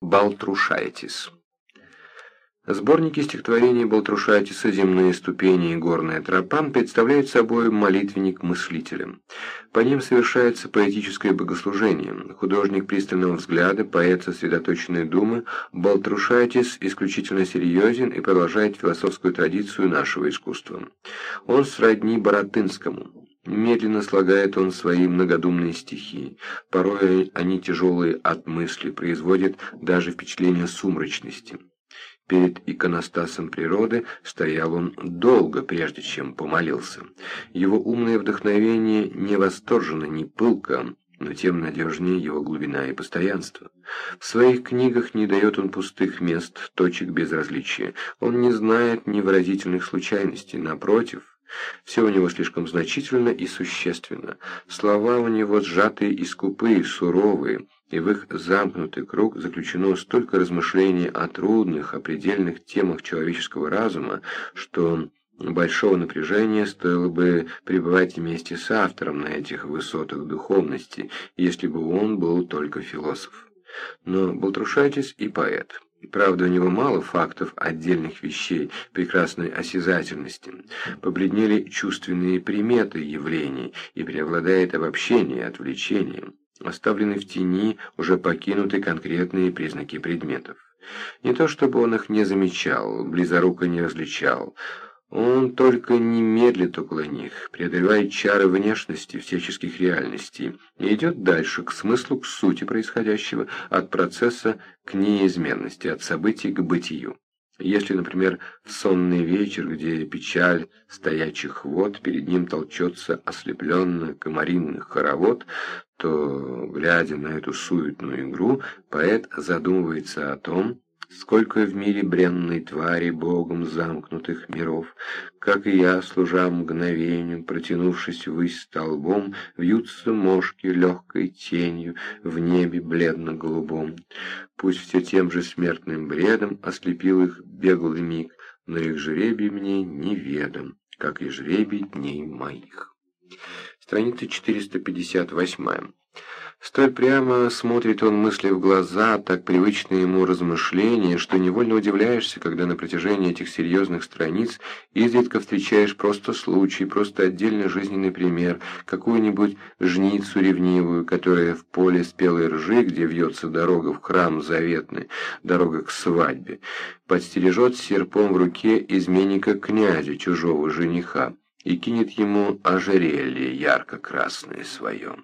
Балтрушайтис Сборники стихотворений Балтрушайтиса «Земные ступени» и «Горная тропа» представляют собой молитвенник мыслителям. По ним совершается поэтическое богослужение. Художник пристального взгляда, поэт сосредоточенной думы, Балтрушайтис исключительно серьезен и продолжает философскую традицию нашего искусства. Он сродни Боротынскому. Медленно слагает он свои многодумные стихи. Порой они тяжелые от мысли, производят даже впечатление сумрачности. Перед иконостасом природы стоял он долго, прежде чем помолился. Его умное вдохновение не восторжено, не пылко, но тем надежнее его глубина и постоянство. В своих книгах не дает он пустых мест, точек безразличия. Он не знает невыразительных случайностей, напротив, все у него слишком значительно и существенно. Слова у него сжатые и скупые, суровые, и в их замкнутый круг заключено столько размышлений о трудных, о предельных темах человеческого разума, что большого напряжения стоило бы пребывать вместе с автором на этих высотах духовности, если бы он был только философ. Но Балтрушайтис и поэт. Правда, у него мало фактов отдельных вещей, прекрасной осязательности. Побледнели чувственные приметы явлений, и преобладает обобщение, отвлечение. Оставлены в тени уже покинуты конкретные признаки предметов. Не то чтобы он их не замечал, близоруко не различал, он только не медлит около них, преодолевает чары внешности всяческих реальностей и идет дальше, к смыслу, к сути происходящего, от процесса к неизменности, от событий к бытию. Если, например, в сонный вечер, где печаль стоячих вод, перед ним толчется ослепленно комаринный хоровод, то, глядя на эту суетную игру, поэт задумывается о том, Сколько в мире бренной твари богом замкнутых миров, Как и я, служа мгновению, протянувшись ввысь столбом, Вьются мошки легкой тенью в небе бледно-голубом. Пусть все тем же смертным бредом ослепил их беглый миг, Но их жребий мне неведом, как и жребий дней моих. Страница 458. Столь прямо смотрит он мысли в глаза, так привычны ему размышления, что невольно удивляешься, когда на протяжении этих серьезных страниц изредка встречаешь просто случай, просто отдельный жизненный пример, какую-нибудь жницу ревнивую, которая в поле спелой ржи, где вьется дорога в храм заветный, дорога к свадьбе, подстережет серпом в руке изменника князя, чужого жениха, и кинет ему ожерелье ярко-красное свое.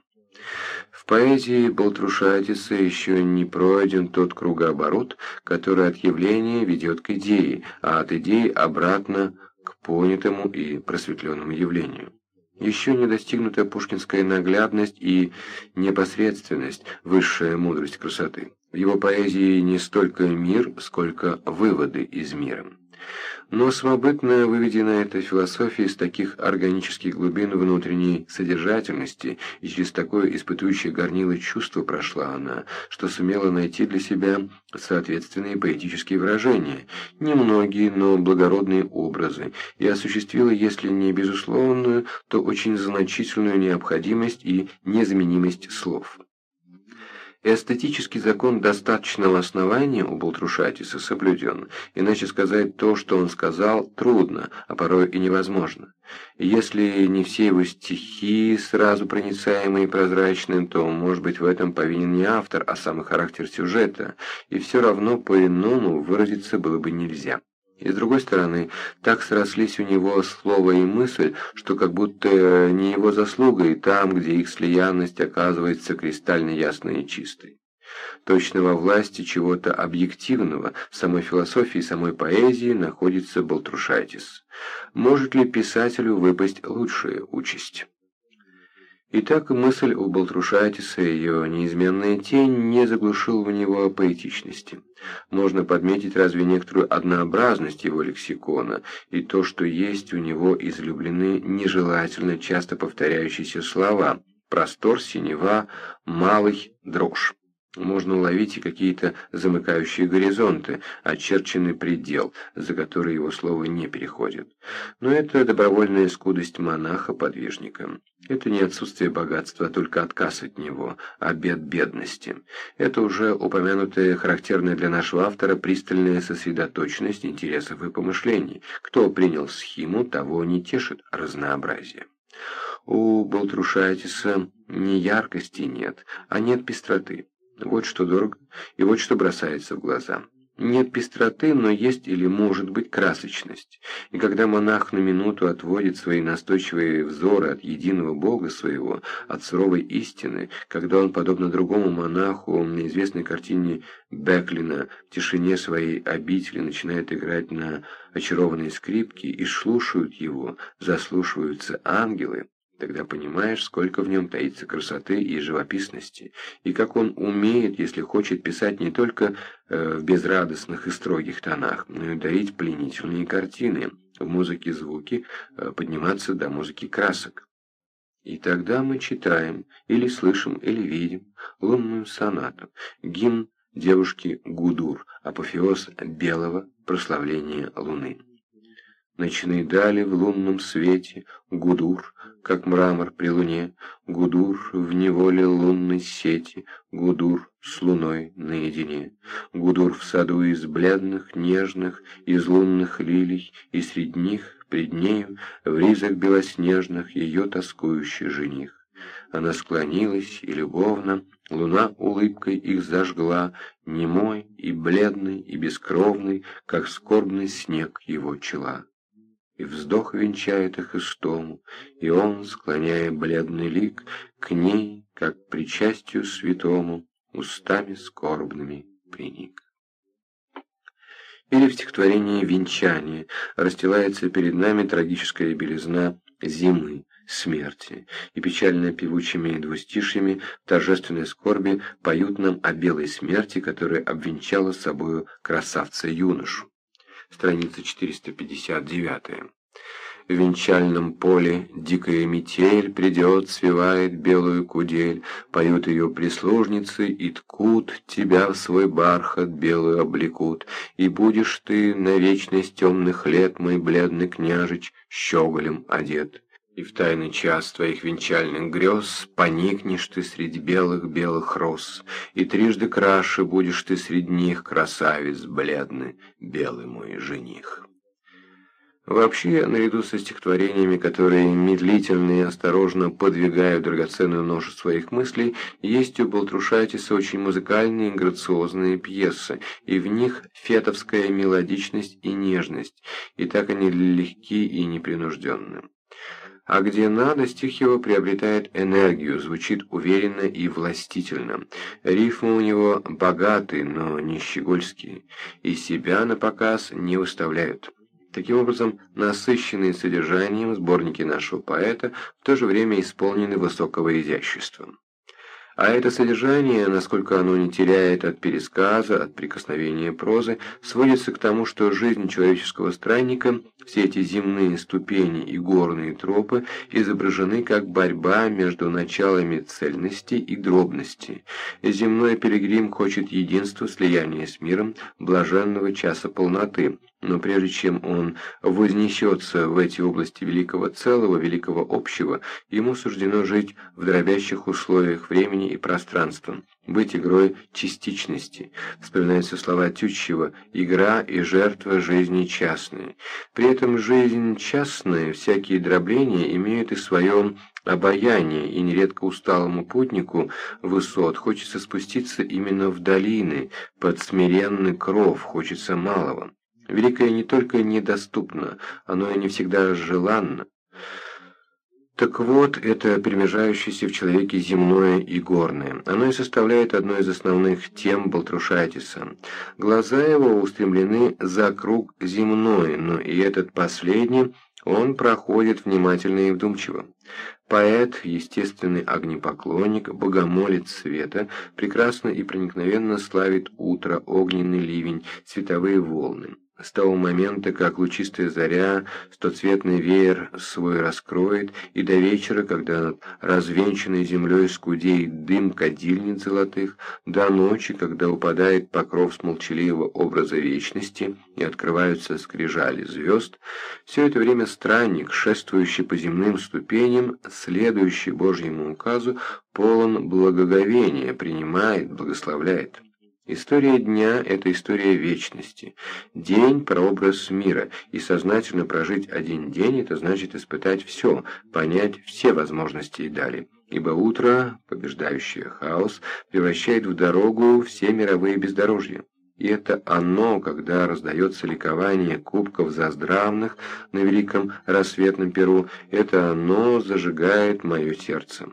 В поэзии Балтрушайтиса еще не пройден тот кругооборот, который от явления ведет к идее, а от идеи обратно к понятому и просветленному явлению. Еще не достигнута пушкинская наглядность и непосредственность, высшая мудрость красоты. В его поэзии не столько мир, сколько выводы из мира. Но самобытно выведена эта философия из таких органических глубин внутренней содержательности, и через такое испытующее горнило чувство прошла она, что сумела найти для себя соответственные поэтические выражения, немногие, но благородные образы, и осуществила, если не безусловную, то очень значительную необходимость и незаменимость слов. Эстетический закон достаточного основания у Балтрушатиса соблюден, иначе сказать то, что он сказал, трудно, а порой и невозможно. если не все его стихи сразу проницаемые и прозрачные, то, может быть, в этом повинен не автор, а самый характер сюжета, и все равно по-иному выразиться было бы нельзя. И с другой стороны, так срослись у него слово и мысль, что как будто не его заслуга и там, где их слиянность оказывается кристально ясной и чистой. Точно во власти чего-то объективного, самой философии, самой поэзии находится Балтрушайтис. Может ли писателю выпасть лучшая участь? Итак, мысль у Балтрушайтиса, ее неизменная тень, не заглушила в него поэтичности. Можно подметить разве некоторую однообразность его лексикона, и то, что есть у него излюбленные, нежелательно часто повторяющиеся слова «простор», «синева», «малый», «дрожь». Можно уловить и какие-то замыкающие горизонты, очерченный предел, за который его слово не переходит. Но это добровольная скудость монаха-подвижника. Это не отсутствие богатства, а только отказ от него, обет бедности. Это уже упомянутая характерная для нашего автора пристальная сосредоточенность интересов и помышлений. Кто принял схему, того не тешит разнообразие. У Балтрушайтиса не яркости нет, а нет пестроты. Вот что дорого, и вот что бросается в глаза. Нет пестроты, но есть или может быть красочность. И когда монах на минуту отводит свои настойчивые взоры от единого Бога своего, от суровой истины, когда он, подобно другому монаху на известной картине Беклина, в тишине своей обители начинает играть на очарованной скрипке, и слушают его, заслушиваются ангелы, Тогда понимаешь, сколько в нем таится красоты и живописности, и как он умеет, если хочет писать не только э, в безрадостных и строгих тонах, но и дарить пленительные картины, в музыке звуки, э, подниматься до музыки красок. И тогда мы читаем, или слышим, или видим лунную сонату, гимн девушки Гудур, апофеоз белого прославления луны. Ночные дали в лунном свете, Гудур, как мрамор при луне, Гудур в неволе лунной сети, Гудур с луной наедине. Гудур в саду из бледных, нежных, из лунных лилий, И среди них, пред нею, в ризах белоснежных, Ее тоскующий жених. Она склонилась и любовно, Луна улыбкой их зажгла, Немой и бледный и бескровный, Как скорбный снег его чела и вздох венчает их истому, и он, склоняя бледный лик, к ней, как причастию святому, устами скорбными приник. Или в стихотворении «Венчание» расстилается перед нами трагическая белизна зимы, смерти, и печально певучими двустишьями торжественной скорби поют нам о белой смерти, которая обвенчала собою красавца-юношу страница 459. В венчальном поле дикая метель придет, свивает белую кудель, поют ее прислужницы и ткут, тебя в свой бархат белую облекут, и будешь ты на вечность темных лет, мой бледный княжич, щеголем одет. И в тайный час твоих венчальных грез Поникнешь ты среди белых-белых роз, И трижды краше будешь ты среди них, Красавец бледный, белый мой жених. Вообще, наряду со стихотворениями, которые медлительно и осторожно подвигают драгоценную ношу своих мыслей, есть у Балтрушайтиса очень музыкальные и грациозные пьесы, и в них фетовская мелодичность и нежность, и так они легки и непринужденны а где надо, стих его приобретает энергию, звучит уверенно и властительно. Рифмы у него богатые, но не щегольские, и себя на показ не выставляют. Таким образом, насыщенные содержанием сборники нашего поэта в то же время исполнены высокого изящества. А это содержание, насколько оно не теряет от пересказа, от прикосновения прозы, сводится к тому, что жизнь человеческого странника, все эти земные ступени и горные тропы изображены как борьба между началами цельности и дробности. Земной пилигрим хочет единства, слияния с миром, блаженного часа полноты, но прежде чем он вознесется в эти области великого целого, великого общего, ему суждено жить в дробящих условиях времени и пространства, быть игрой частичности. Вспоминаются слова Тютчева «игра и жертва жизни частные». При этом жизнь частная, всякие дробления имеют и свое обаяние, и нередко усталому путнику высот хочется спуститься именно в долины, под смиренный кров, хочется малого. Великое не только недоступно, оно и не всегда желанно. Так вот, это примежающееся в человеке земное и горное. Оно и составляет одну из основных тем Балтрушайтиса. Глаза его устремлены за круг земной, но и этот последний он проходит внимательно и вдумчиво. Поэт, естественный огнепоклонник, богомолец света, прекрасно и проникновенно славит утро, огненный ливень, световые волны. С того момента, как лучистая заря стоцветный веер свой раскроет, и до вечера, когда над развенчанной землей скудеет дым кадильниц золотых, до ночи, когда упадает покров с молчаливого образа вечности и открываются скрижали звезд, все это время странник, шествующий по земным ступеням, следующий Божьему указу, полон благоговения, принимает, благословляет. История дня – это история вечности. День – прообраз мира, и сознательно прожить один день – это значит испытать все, понять все возможности и дали. Ибо утро, побеждающее хаос, превращает в дорогу все мировые бездорожья. И это оно, когда раздается ликование кубков заздравных на великом рассветном перу, это оно зажигает мое сердце.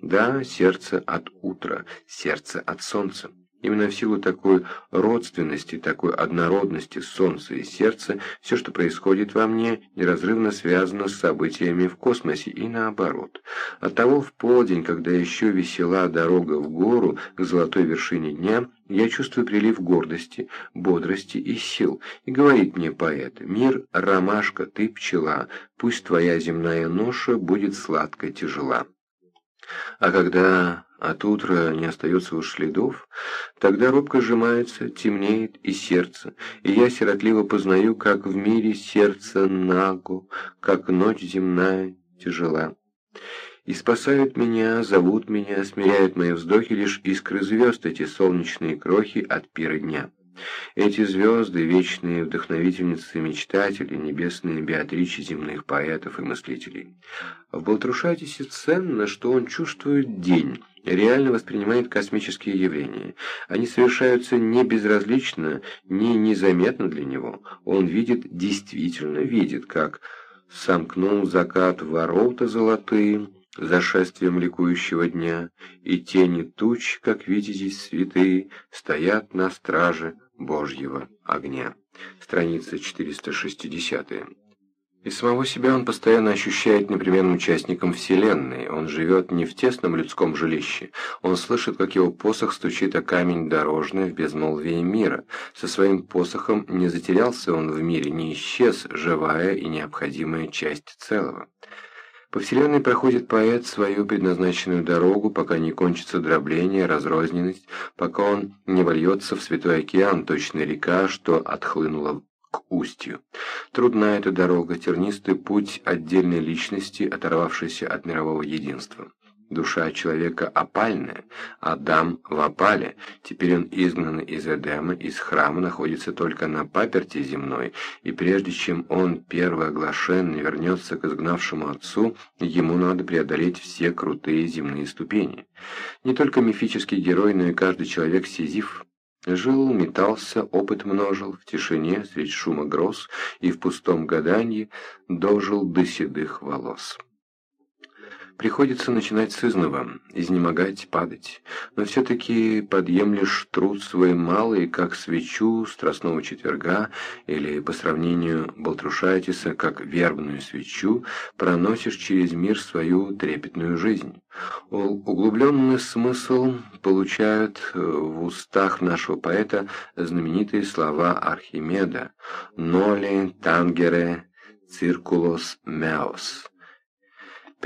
Да, сердце от утра, сердце от солнца. Именно в силу такой родственности, такой однородности солнца и сердца, все, что происходит во мне, неразрывно связано с событиями в космосе и наоборот. Оттого в полдень, когда еще весела дорога в гору к золотой вершине дня, я чувствую прилив гордости, бодрости и сил. И говорит мне поэт, «Мир, ромашка, ты пчела, пусть твоя земная ноша будет сладко тяжела». А когда от утра не остается уж следов, тогда робко сжимается, темнеет и сердце, и я сиротливо познаю, как в мире сердце наго, как ночь земная тяжела. И спасают меня, зовут меня, смиряют мои вздохи лишь искры звезд, эти солнечные крохи от пира дня. Эти звезды, вечные вдохновительницы мечтателей, небесные Беатричи земных поэтов и мыслителей. В Балтрушатисе ценно, что он чувствует день, реально воспринимает космические явления. Они совершаются не безразлично, не незаметно для него. Он видит, действительно видит, как сомкнул закат ворота золотые, за шествием ликующего дня, и тени туч, как видите, святые, стоят на страже Божьего огня. Страница 460. Из самого себя он постоянно ощущает непременным участником Вселенной. Он живет не в тесном людском жилище. Он слышит, как его посох стучит о камень дорожный в безмолвии мира. Со своим посохом не затерялся он в мире, не исчез, живая и необходимая часть целого. По вселенной проходит поэт свою предназначенную дорогу, пока не кончится дробление, разрозненность, пока он не вольется в святой океан, точная река, что отхлынула устью. Трудна эта дорога, тернистый путь отдельной личности, оторвавшейся от мирового единства. Душа человека опальная, Адам в опале, теперь он изгнан из Эдема, из храма находится только на паперти земной, и прежде чем он, первооглашенный, вернется к изгнавшему отцу, ему надо преодолеть все крутые земные ступени. Не только мифический герой, но и каждый человек Сизиф Жил, метался, опыт множил, в тишине, средь шума гроз, и в пустом гаданье дожил до седых волос. Приходится начинать с изного, изнемогать, падать. Но все-таки подъемлешь труд свой малый, как свечу страстного четверга, или, по сравнению Балтрушайтиса, как вербную свечу, проносишь через мир свою трепетную жизнь. Углубленный смысл получают э, в устах нашего поэта знаменитые слова Архимеда «Ноли тангере циркулос меос»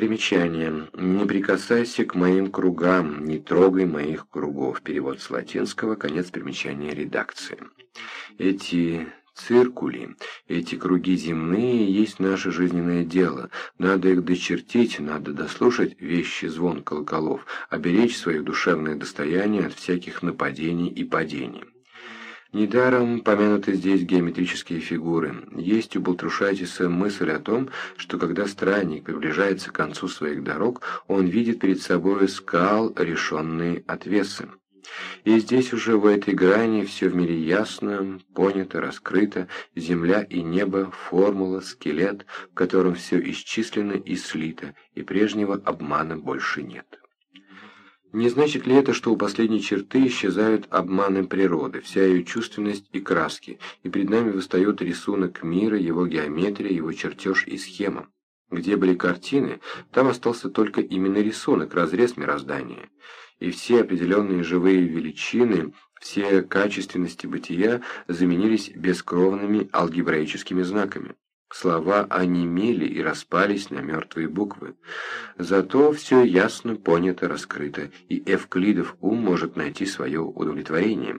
Примечание. «Не прикасайся к моим кругам, не трогай моих кругов». Перевод с латинского, конец примечания редакции. Эти циркули, эти круги земные есть наше жизненное дело. Надо их дочертить, надо дослушать вещи звон колоколов, оберечь свое душевное достояние от всяких нападений и падений. Недаром помянуты здесь геометрические фигуры. Есть у Балтрушайтиса мысль о том, что когда странник приближается к концу своих дорог, он видит перед собой скал, решенные отвесы. И здесь уже в этой грани все в мире ясно, понято, раскрыто, земля и небо, формула, скелет, в котором все исчислено и слито, и прежнего обмана больше нет. Не значит ли это, что у последней черты исчезают обманы природы, вся ее чувственность и краски, и перед нами восстает рисунок мира, его геометрия, его чертеж и схема? Где были картины, там остался только именно рисунок, разрез мироздания. и все определенные живые величины, все качественности бытия заменились бескровными алгебраическими знаками. Слова онемели и распались на мертвые буквы. Зато все ясно понято, раскрыто, и Эвклидов ум может найти свое удовлетворение.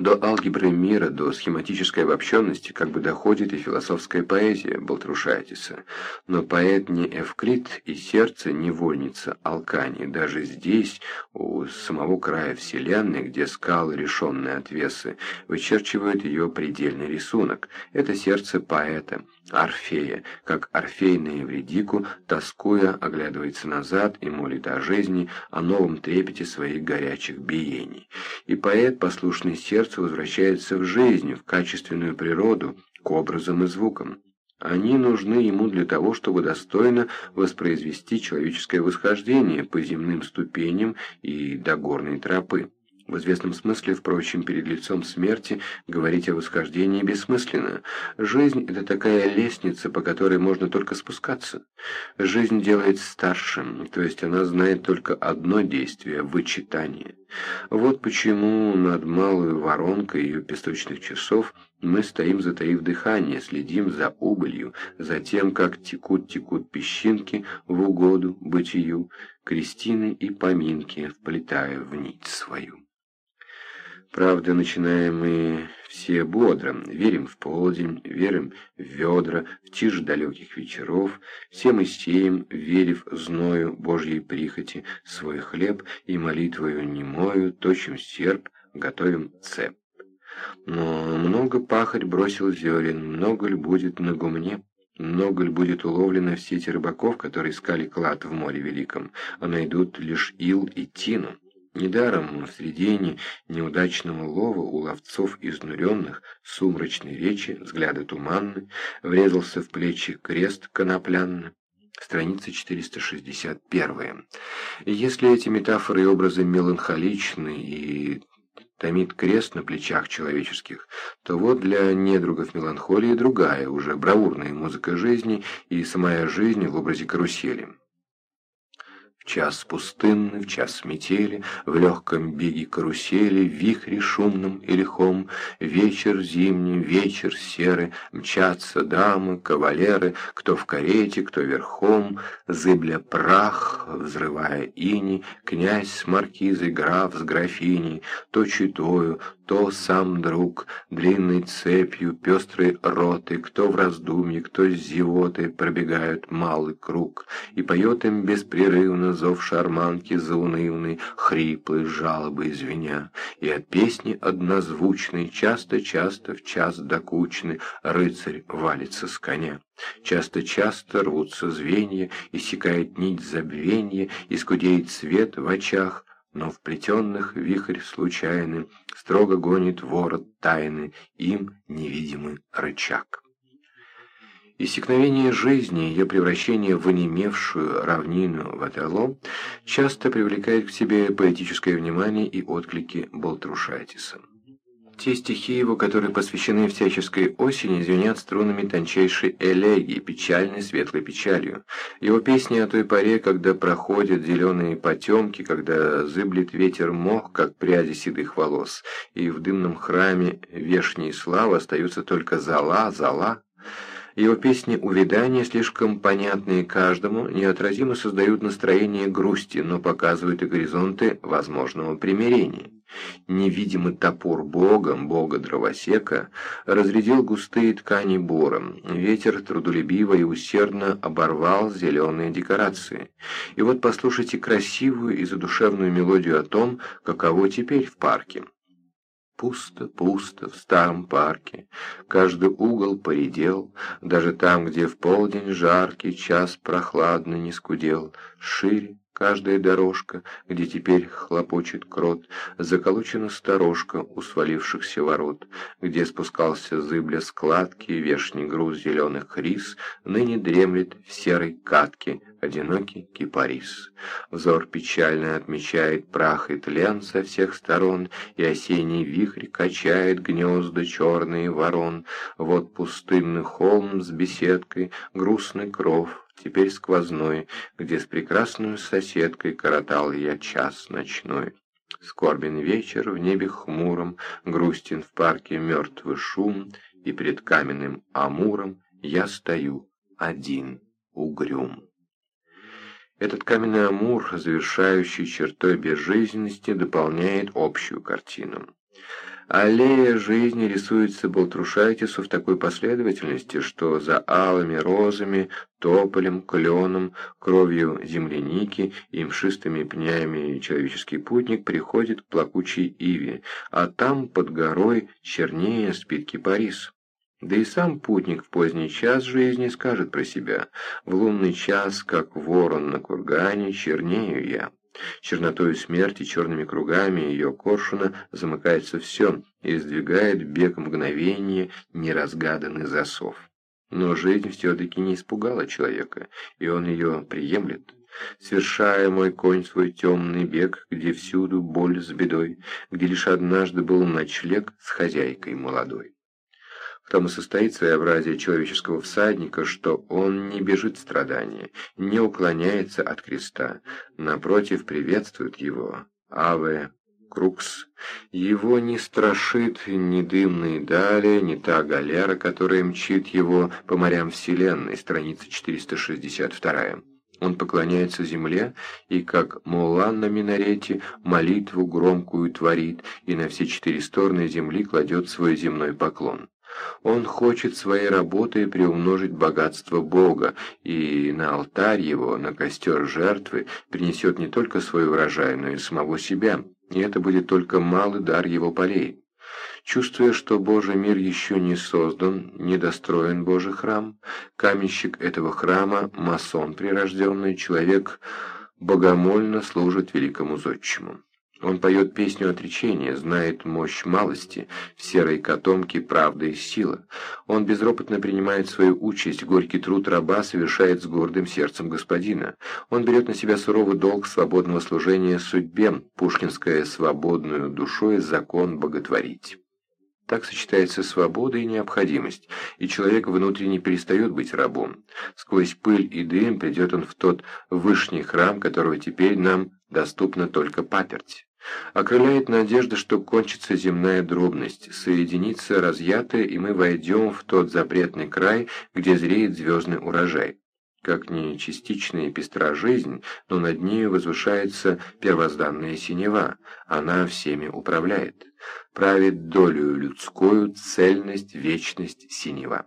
До алгебры мира, до схематической обобщенности как бы доходит и философская поэзия Балтрушайтиса. Но поэт не Эвклид и сердце невольница Алкани. Даже здесь, у самого края Вселенной, где скалы, решенные отвесы, вычерчивают ее предельный рисунок. Это сердце поэта, Орфея, как Орфей на Евредику, тоскуя, оглядывается назад и молит о жизни, о новом трепете своих горячих биений. И поэт, послушный сердцу, возвращается в жизнь, в качественную природу, к образам и звукам. Они нужны ему для того, чтобы достойно воспроизвести человеческое восхождение по земным ступеням и до горной тропы. В известном смысле, впрочем, перед лицом смерти говорить о восхождении бессмысленно. Жизнь – это такая лестница, по которой можно только спускаться. Жизнь делает старшим, то есть она знает только одно действие – вычитание. Вот почему над малой воронкой ее песочных часов мы стоим, затаив дыхание, следим за убылью, за тем, как текут-текут песчинки в угоду бытию, крестины и поминки, вплетая в нить свою. Правда, начинаем мы все бодро, верим в полдень, верим в ведра, в тишь далеких вечеров, все мы сеем, верив зною Божьей прихоти, свой хлеб и молитвою немою, точим серп, готовим цеп. Но много пахарь бросил зерен, много ли будет на гумне? Много ли будет уловлено в сети рыбаков, которые искали клад в море великом, а найдут лишь ил и тину? Недаром в средине неудачного лова у ловцов изнуренных, сумрачной речи, взгляды туманны, врезался в плечи крест коноплян. Страница 461. И если эти метафоры и образы меланхоличны и томит крест на плечах человеческих, то вот для недругов меланхолии другая, уже бравурная музыка жизни и самая жизнь в образе карусели. В час пустынный, в час метели, В легком беге карусели, В вихре шумном и лихом, Вечер зимний, вечер серый, Мчатся дамы, кавалеры, Кто в карете, кто верхом, Зыбля прах, взрывая ини, Князь с маркизой, граф с графиней, То читою, то сам друг, длинной цепью, пестрой роты, кто в раздумье, кто с зевотой пробегают малый круг, и поет им беспрерывно зов шарманки заунывный, хриплый, жалобы звеня, и от песни однозвучной часто-часто в час докучный рыцарь валится с коня. Часто-часто рвутся звенья, иссякает нить забвенья, и скудеет свет в очах, но в плетенных вихрь случайный строго гонит ворот тайны, им невидимый рычаг. Иссякновение жизни, ее превращение в онемевшую равнину Ватерло часто привлекает к себе поэтическое внимание и отклики Болтрушайтиса. Те стихи его, которые посвящены всяческой осени, звенят струнами тончайшей элегии, печальной светлой печалью. Его песни о той поре, когда проходят зеленые потемки, когда зыблет ветер мох, как пряди седых волос, и в дымном храме вешней славы остаются только зала, зала. Его песни увядания, слишком понятные каждому, неотразимо создают настроение грусти, но показывают и горизонты возможного примирения. Невидимый топор бога, бога-дровосека, разрядил густые ткани бором. Ветер трудолюбиво и усердно оборвал зеленые декорации. И вот послушайте красивую и задушевную мелодию о том, каково теперь в парке. Пусто, пусто в старом парке, каждый угол поредел, даже там, где в полдень жаркий час прохладно не скудел, шире каждая дорожка, где теперь хлопочет крот, заколочена сторожка у свалившихся ворот, где спускался зыбля складки, вешний груз зеленых рис, ныне дремлет в серой катке одинокий кипарис. Взор печально отмечает прах и тлен со всех сторон, и осенний вихрь качает гнезда черные ворон. Вот пустынный холм с беседкой, грустный кров, теперь сквозной, где с прекрасной соседкой коротал я час ночной. Скорбен вечер в небе хмуром, грустен в парке мертвый шум, и перед каменным амуром я стою один угрюм. Этот каменный амур, завершающий чертой безжизненности, дополняет общую картину. Аллея жизни рисуется Балтрушайтису в такой последовательности, что за алыми розами, тополем, кленом, кровью земляники и мшистыми пнями человеческий путник приходит к плакучей иве, а там под горой чернее спит кипарис. Да и сам путник в поздний час жизни скажет про себя «В лунный час, как ворон на кургане, чернею я». Чернотою смерти, черными кругами ее коршуна замыкается все и сдвигает бег мгновения неразгаданный засов. Но жизнь все-таки не испугала человека, и он ее приемлет. Свершая мой конь свой темный бег, где всюду боль с бедой, где лишь однажды был ночлег с хозяйкой молодой. Том и состоит своеобразие человеческого всадника, что он не бежит страдания, не уклоняется от креста, напротив, приветствует его. Аве Крукс. Его не страшит ни дымные дали, ни та галера, которая мчит его по морям Вселенной, страница 462. Он поклоняется земле и, как мулан на минарете, молитву громкую творит и на все четыре стороны земли кладет свой земной поклон. Он хочет своей работой приумножить богатство Бога, и на алтарь его, на костер жертвы, принесет не только свой урожай, но и самого себя, и это будет только малый дар его полей. Чувствуя, что Божий мир еще не создан, недостроен Божий храм, каменщик этого храма, масон прирожденный, человек богомольно служит великому зодчему. Он поет песню отречения, знает мощь малости, в серой котомке правда и сила. Он безропотно принимает свою участь, горький труд раба совершает с гордым сердцем господина. Он берет на себя суровый долг свободного служения судьбе, пушкинское свободную душой закон боготворить. Так сочетается свобода и необходимость, и человек внутренне перестает быть рабом. Сквозь пыль и дым придет он в тот вышний храм, которого теперь нам доступна только паперть. Окрыляет надежда, что кончится земная дробность, соединится разъятая, и мы войдем в тот запретный край, где зреет звездный урожай. Как ни частичная и пестра жизнь, но над нею возвышается первозданная синева, она всеми управляет. Правит долю людскую цельность, вечность, синева.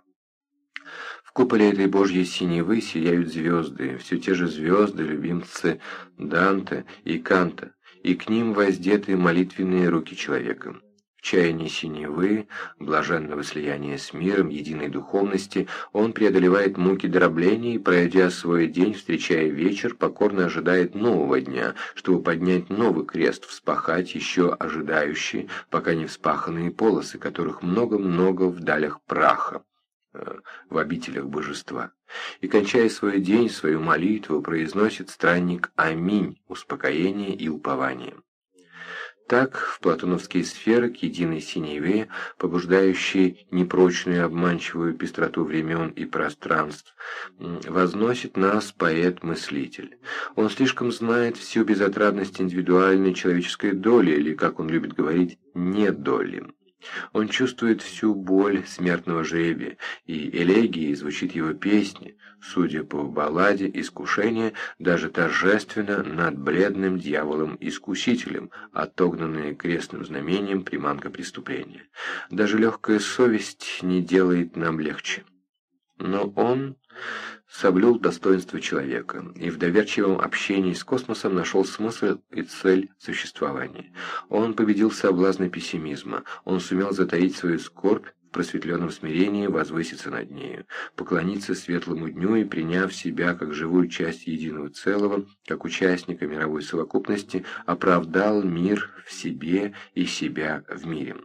В куполе этой божьей синевы сияют звезды, все те же звезды, любимцы Данте и Канта, и к ним воздеты молитвенные руки человека. В чаянии синевы, блаженного слияния с миром, единой духовности, он преодолевает муки дробления и, пройдя свой день, встречая вечер, покорно ожидает нового дня, чтобы поднять новый крест, вспахать еще ожидающие, пока не вспаханные полосы, которых много-много в далях праха в обителях божества и, кончая свой день, свою молитву, произносит странник «Аминь» успокоение и упование. Так, в платоновские сферы к единой синеве, побуждающей непрочную обманчивую пестроту времен и пространств, возносит нас поэт-мыслитель. Он слишком знает всю безотрадность индивидуальной человеческой доли, или, как он любит говорить, недоли. Он чувствует всю боль смертного жребия, и элегии звучит его песни, судя по балладе «Искушение», даже торжественно над бледным дьяволом-искусителем, отогнанные крестным знамением приманка преступления. Даже легкая совесть не делает нам легче. Но он соблюл достоинство человека и в доверчивом общении с космосом нашел смысл и цель существования. Он победил соблазны пессимизма, он сумел затаить свою скорбь в просветленном смирении возвыситься над нею, поклониться светлому дню и, приняв себя как живую часть единого целого, как участника мировой совокупности, оправдал мир в себе и себя в мире.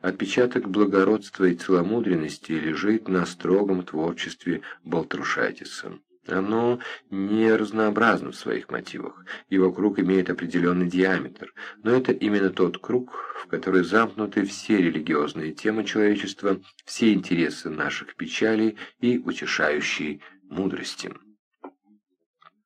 Отпечаток благородства и целомудренности лежит на строгом творчестве Балтрушайтиса. Оно не разнообразно в своих мотивах, его круг имеет определенный диаметр, но это именно тот круг, в который замкнуты все религиозные темы человечества, все интересы наших печалей и утешающей мудрости.